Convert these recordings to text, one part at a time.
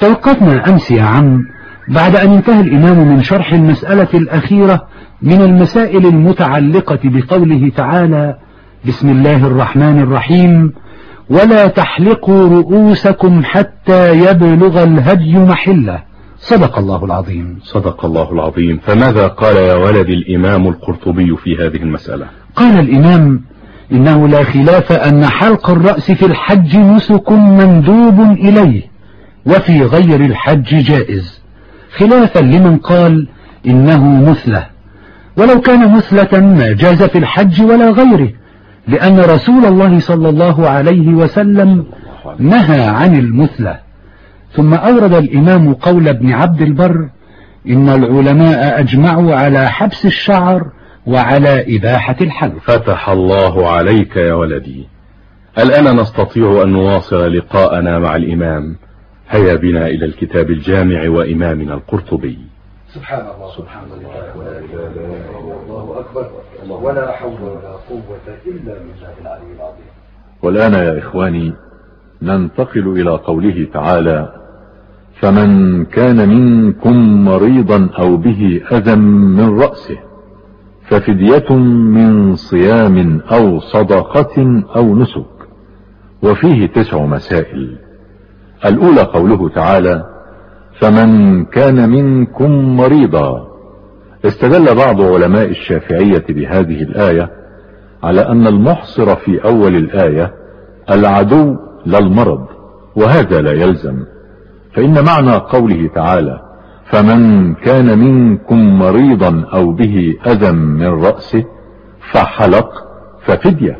توقفنا أمس يا عم بعد أن انتهى الإمام من شرح المسألة الأخيرة من المسائل المتعلقة بقوله تعالى بسم الله الرحمن الرحيم ولا تحلقوا رؤوسكم حتى يبلغ الهدي محلة. صدق الله العظيم. صدق الله العظيم. فماذا قال يا ولد الإمام القرطبي في هذه المسألة؟ قال الإمام إنه لا خلاف أن حلق الرأس في الحج نسك مندوب إليه. وفي غير الحج جائز. خلافا لمن قال إنه مثلة. ولو كان مثلة ما جاز في الحج ولا غيره لأن رسول الله صلى الله عليه وسلم نهى عن المثلة. ثم أورد الإمام قول ابن عبد البر إن العلماء أجمعوا على حبس الشعر وعلى إباحة الحلق فتح الله عليك يا ولدي. الآن نستطيع أن نواصل لقاءنا مع الإمام. هيا بنا إلى الكتاب الجامع وإمامنا القرطبي. سبحان الله. سبحان الله. ولا إله إلا الله أكبر ولا حول ولا قوة إلا بالله العلي العظيم. والآن يا إخواني ننتقل إلى قوله تعالى فمن كان منكم مريضا أو به أذى من رأسه ففدية من صيام أو صدقة أو نسك وفيه تسع مسائل. الأولى قوله تعالى فمن كان منكم مريضا استدل بعض علماء الشافعية بهذه الآية على أن المحصر في أول الآية العدو لا المرض وهذا لا يلزم. فإن معنى قوله تعالى فمن كان منكم مريضا أو به أذى من رأسه فحلق ففدية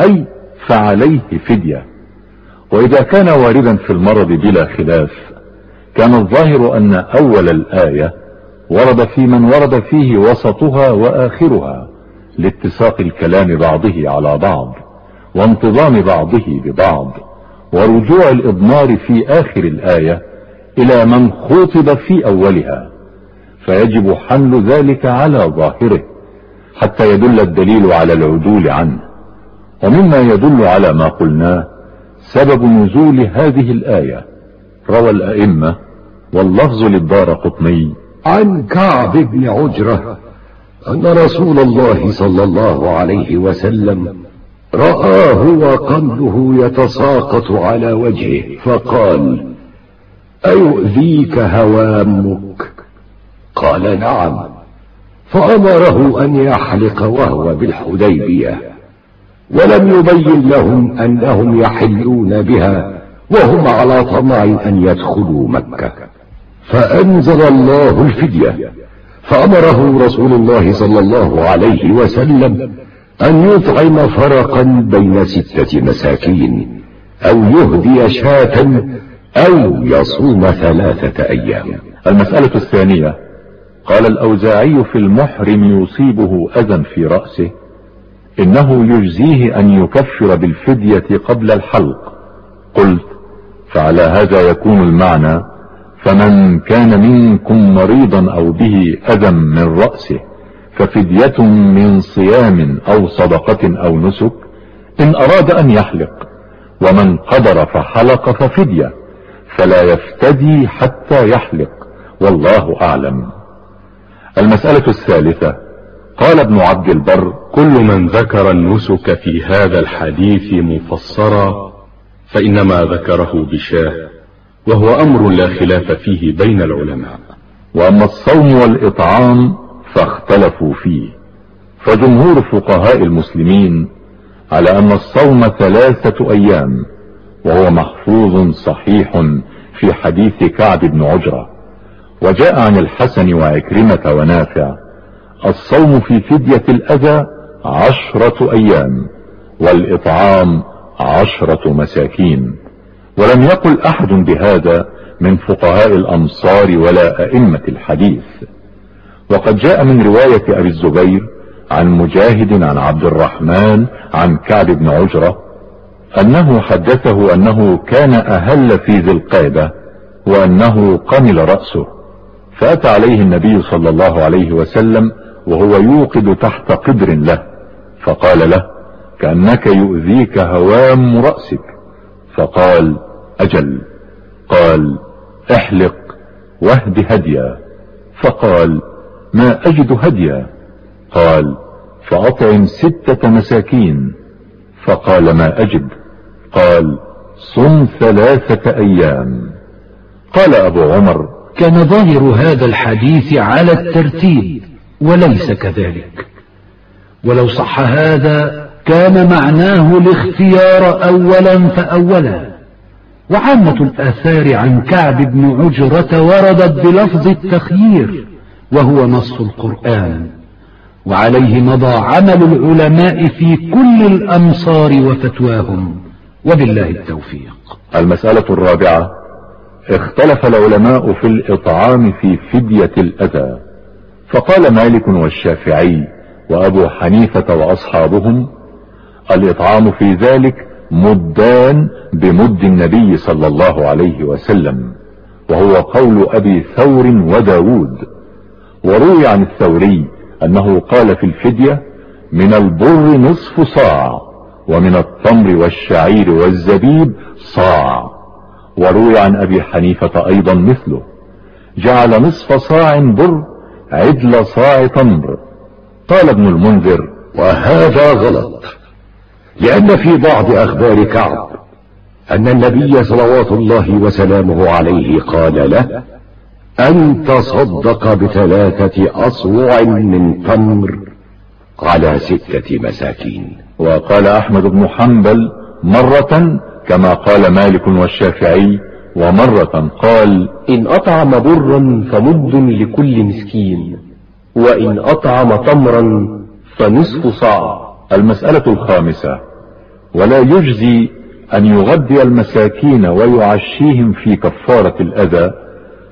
أي فعليه فدية وإذا كان واردا في المرض بلا خلاف كان الظاهر أن أول الآية ورد في من ورد فيه وسطها وآخرها لاتساق الكلام بعضه على بعض وانتظام بعضه ببعض ورجوع الإضمار في آخر الآية إلى من خوطب في أولها فيجب حمل ذلك على ظاهره حتى يدل الدليل على العدول عنه ومما يدل على ما قلناه سبب نزول هذه الآية. روى الأئمة واللفظ للدار قطني. عن كعب بن عجرة أن رسول الله صلى الله عليه وسلم رآه وقمله يتساقط على وجهه فقال أيؤذيك هوامك؟ قال نعم. فأمره أن يحلق وهو بالحديبية. ولم يبين لهم أنهم يحلون بها وهم على طمع أن يدخلوا مكة. فأنزل الله الفدية فأمره رسول الله صلى الله عليه وسلم أن يطعم فرقا بين ستة مساكين أو يهدي شاة أو يصوم ثلاثة أيام. المسألة الثانية قال الأوزاعي في المحرم يصيبه أذى في رأسه إنه يجزيه أن يكفر بالفدية قبل الحلق. قلت فعلى هذا يكون المعنى فمن كان منكم مريضا أو به أذى من رأسه ففدية من صيام أو صدقة أو نسك إن أراد أن يحلق ومن قدر فحلق ففدية فلا يفتدي حتى يحلق والله أعلم. المسألة الثالثة قال ابن عبد البر كل من ذكر النسك في هذا الحديث مفسرا فإنما ذكره بشاه وهو أمر لا خلاف فيه بين العلماء. وأما الصوم والإطعام فاختلفوا فيه. فجمهور فقهاء المسلمين على أن الصوم ثلاثة أيام وهو محفوظ صحيح في حديث كعب بن عجرة. وجاء عن الحسن وعكرمة ونافع الصوم في فدية الأذى عشرة أيام والإطعام عشرة مساكين. ولم يقل أحد بهذا من فقهاء الامصار ولا أئمة الحديث. وقد جاء من رواية أبي الزبير عن مجاهد عن عبد الرحمن عن كعب بن عجرة أنه حدثه أنه كان أهل في ذي القعدة وأنه قمل رأسه. فأتى عليه النبي صلى الله عليه وسلم وهو يوقد تحت قدر له. فقال له كأنك يؤذيك هوام رأسك. فقال أجل. قال احلق واهد هديا. فقال ما أجد هديا. قال فأطعم ستة مساكين. فقال ما أجد. قال صم ثلاثة أيام. قال أبو عمر كان ظاهر هذا الحديث على الترتيب. وليس كذلك. ولو صح هذا كان معناه الاختيار اولا فاولا. وعامة الآثار عن كعب بن عجرة وردت بلفظ التخيير وهو نص القرآن. وعليه مضى عمل العلماء في كل الأمصار وفتواهم. وبالله التوفيق. المسألة الرابعة اختلف العلماء في الإطعام في فدية الأذى. فقال مالك والشافعي وأبو حنيفة وأصحابهم الإطعام في ذلك مدان بمد النبي صلى الله عليه وسلم وهو قول أبي ثور وداود. وروي عن الثوري أنه قال في الفدية من البر نصف صاع ومن التمر والشعير والزبيب صاع وروي عن أبي حنيفة أيضا مثله جعل نصف صاع بر عدل صاع تمر. قال ابن المنذر وهذا غلط. لأن في بعض أخبار كعب أن النبي صلوات الله وسلامه عليه قال له أن تصدق بثلاثة أصوع من تمر. على ستة مساكين. وقال أحمد بن حنبل مرة كما قال مالك والشافعي ومرة قال إن أطعم برا فمد لكل مسكين وإن أطعم تمرا فنصف صاع. المسألة الخامسة ولا يجزي أن يغذي المساكين ويعشيهم في كفارة الأذى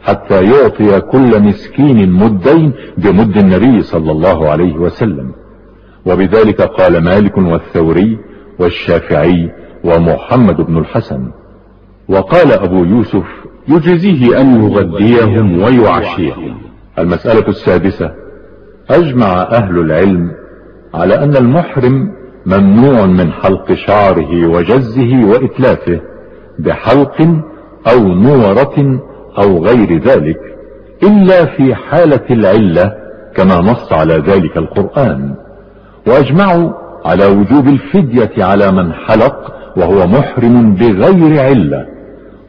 حتى يعطي كل مسكين مدين بمد النبي صلى الله عليه وسلم. وبذلك قال مالك والثوري والشافعي ومحمد بن الحسن وقال أبو يوسف يجزيه أن يغذيهم ويعشيهم. المسألة السادسة أجمع أهل العلم على أن المحرم ممنوع من حلق شعره وجزه وإتلافه بحلق أو نورة أو غير ذلك إلا في حالة العلة كما نص على ذلك القرآن. وأجمعوا على وجوب الفدية على من حلق وهو محرم بغير علة.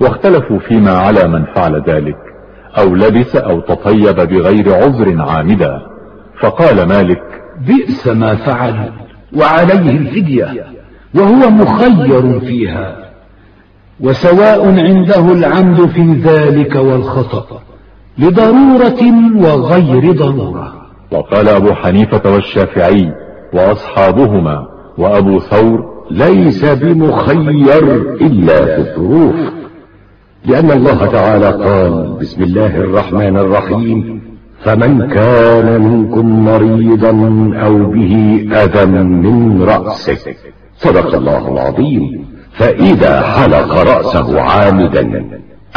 واختلفوا فيما على من فعل ذلك أو لبس أو تطيب بغير عذر عامدا. فقال مالك بئس ما فعل وعليه الفدية وهو مخير فيها. وسواء عنده العمد في ذلك والخطأ لضرورة وغير ضرورة. وقال أبو حنيفة والشافعي وأصحابهما وأبو ثور ليس بمخير إلا في الظروف. لأن الله تعالى قال بسم الله الرحمن الرحيم. فمن كان منكم مريضا أو به أذى من رأسه صدق الله العظيم. فإذا حلق رأسه عامدا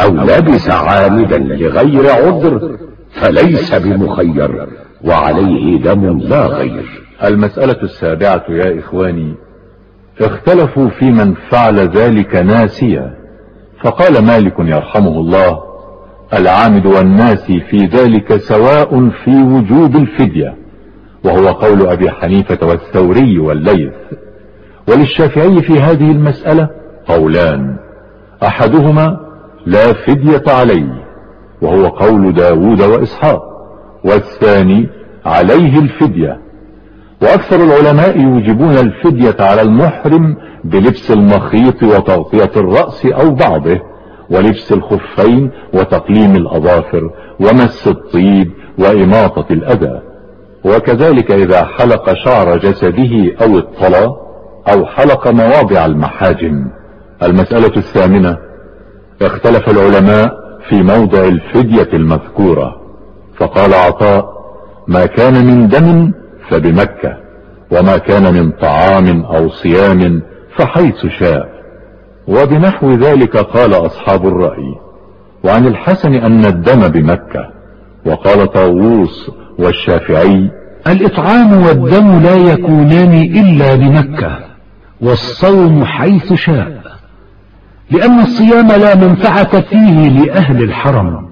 أو لبس عامدا لغير عذر فليس بمخير وعليه دم لا غير. المسألة السابعة يا إخواني اختلفوا في من فعل ذلك ناسيا. فقال مالك يرحمه الله العامد والناسي في ذلك سواء في وجوب الفدية وهو قول أبي حنيفة والثوري والليث. وللشافعي في هذه المسألة قولان أحدهما لا فدية عليه وهو قول داود وإسحاق والثاني عليه الفدية. وأكثر العلماء يوجبون الفدية على المحرم بلبس المخيط وتغطية الرأس أو بعضه ولبس الخفين وتقليم الأظافر ومس الطيب وإماطة الأذى. وكذلك إذا حلق شعر جسده أو الطلا أو حلق مواضع المحاجم. المسألة الثامنة اختلف العلماء في موضع الفدية المذكورة. فقال عطاء ما كان من دم فبمكة وما كان من طعام أو صيام فحيث شاء. وبنحو ذلك قال أصحاب الرأي وعن الحسن أن الدم بمكة. وقال طاووس والشافعي الإطعام والدم لا يكونان إلا بمكة والصوم حيث شاء. لأن الصيام لا منفعة فيه لأهل الحرم.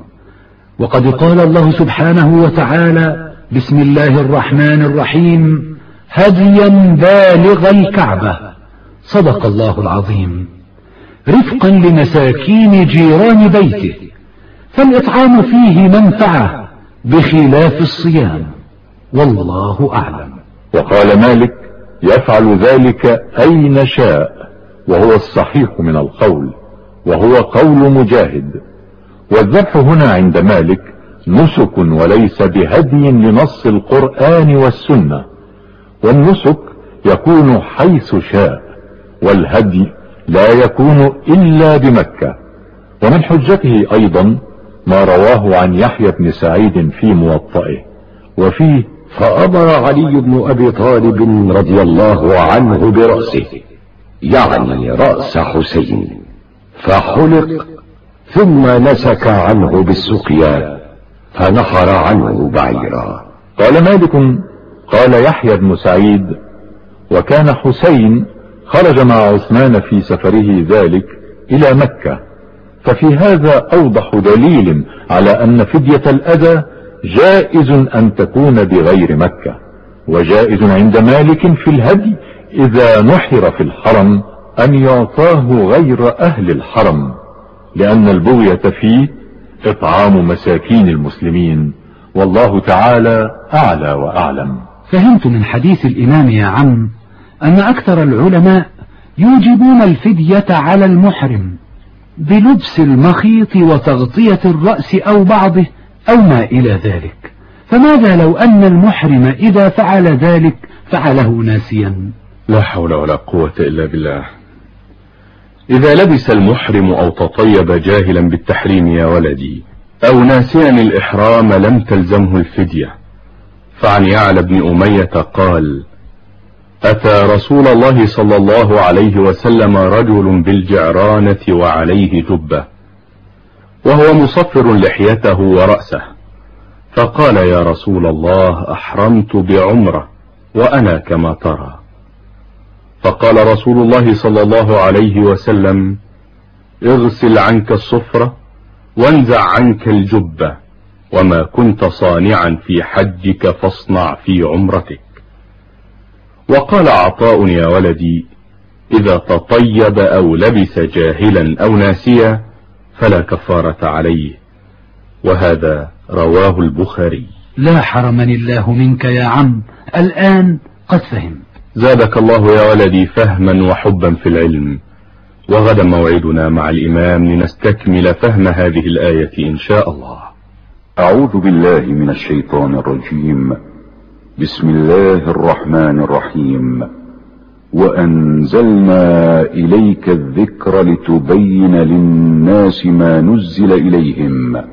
وقد قال الله سبحانه وتعالى بسم الله الرحمن الرحيم. هديا بالغ الكعبة. صدق الله العظيم. رفقا لمساكين جيران بيته. فالإطعام فيه منفعة بخلاف الصيام. والله أعلم. وقال مالك يفعل ذلك أين شاء. وهو الصحيح من القول. وهو قول مجاهد. والذبح هنا عند مالك نسك وليس بهدي لنص القرآن والسنة. والنسك يكون حيث شاء والهدي لا يكون إلا بمكة. ومن حجته أيضا ما رواه عن يحيى بن سعيد في موطئه. وفيه فأمر علي بن أبي طالب رضي الله عنه برأسه. يعني رأس حسين. فحلق ثم نسك عنه بالسقيا فنحر عنه بعيرا. قال مالك قال يحيى بن سعيد وكان حسين خرج مع عثمان في سفره ذلك إلى مكة. ففي هذا أوضح دليل على أن فدية الأذى جائز أن تكون بغير مكة وجائز عند مالك في الهدي إذا نحر في الحرم أن يعطاه غير أهل الحرم لأن البغية فيه إطعام مساكين المسلمين والله تعالى أعلى وأعلم. فهمت من حديث الإمام يا عم أن أكثر العلماء يوجبون الفدية على المحرم بلبس المخيط وتغطية الرأس أو بعضه أو ما إلى ذلك. فماذا لو أن المحرم إذا فعل ذلك فعله ناسيا؟ لا حول ولا قوة إلا بالله. إذا لبس المحرم أو تطيب جاهلا بالتحريم يا ولدي أو ناسيا الإحرام لم تلزمه الفدية. فعن يعلى بن أمية قال أتى رسول الله صلى الله عليه وسلم رجل بالجعرانة وعليه جبة وهو مصفر لحيته ورأسه. فقال يا رسول الله أحرمت بعمرة وأنا كما ترى. فقال رسول الله صلى الله عليه وسلم اغسل عنك الصفرة وانزع عنك الجبة وما كنت صانعا في حجك فاصنع في عمرتك. وقال عطاء يا ولدي إذا تطيب أو لبس جاهلا أو ناسيا فلا كفارة عليه. وهذا رواه البخاري. لا حرمني الله منك يا عم الآن قد فهمت. زادك الله يا ولدي فهما وحبا في العلم. وغدا موعدنا مع الإمام لنستكمل فهم هذه الآية إن شاء الله. أعوذ بالله من الشيطان الرجيم. بسم الله الرحمن الرحيم. وأنزلنا إليك الذكر لتبين للناس ما نزل إليهم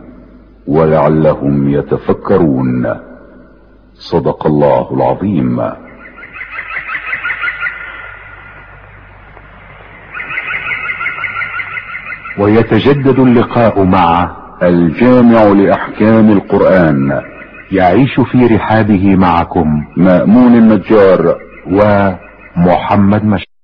ولعلهم يتفكرون. صدق الله العظيم. ويتجدد اللقاء مع الجامع لأحكام القرآن يعيش في رحابه معكم مأمون النجار ومحمد مش